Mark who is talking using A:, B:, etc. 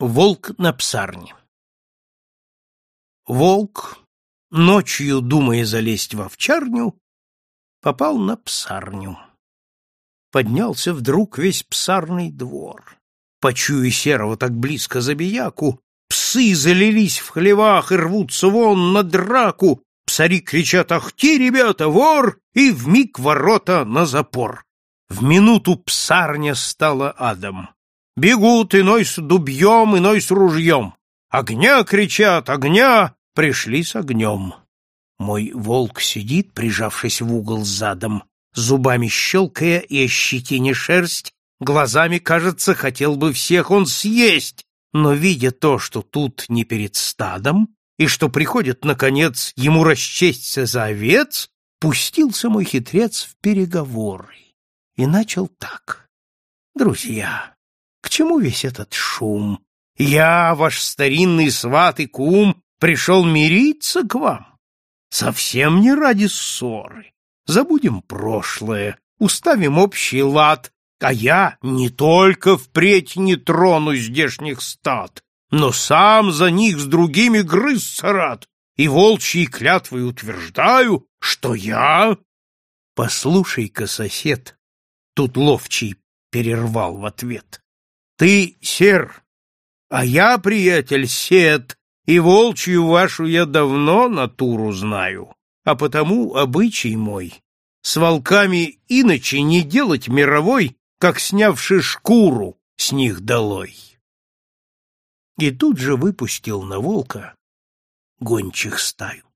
A: Волк на псарне. Волк, ночью думая залезть в овчарню, попал на псарню. Поднялся вдруг весь псарный двор. Почуя серого так близко забияку, псы залились в хлевах и рвутся вон на драку. Псари кричат «Ахти, ребята, вор!» и вмиг ворота на запор. В минуту псарня стала адом. Бегут иной с дубьем, иной с ружьем. Огня кричат, огня! Пришли с огнем. Мой волк сидит, прижавшись в угол задом, зубами щелкая и ощетине шерсть, глазами, кажется, хотел бы всех он съесть, но, видя то, что тут не перед стадом, и что приходит, наконец, ему расчесться за овец, пустился мой хитрец в переговоры и начал так. «Друзья, чему весь этот шум? Я, ваш старинный сват и кум, пришел мириться к вам. Совсем не ради ссоры. Забудем прошлое, уставим общий лад, а я не только впредь не трону здешних стад, но сам за них с другими грызся рад, и волчьей клятвой утверждаю, что я... Послушай-ка, сосед, тут ловчий перервал в ответ. Ты сер, а я, приятель, сет, и волчью вашу я давно натуру знаю, а потому обычай мой. С волками иначе не делать мировой, как снявши шкуру с них долой. И тут же выпустил на волка гончих стаю.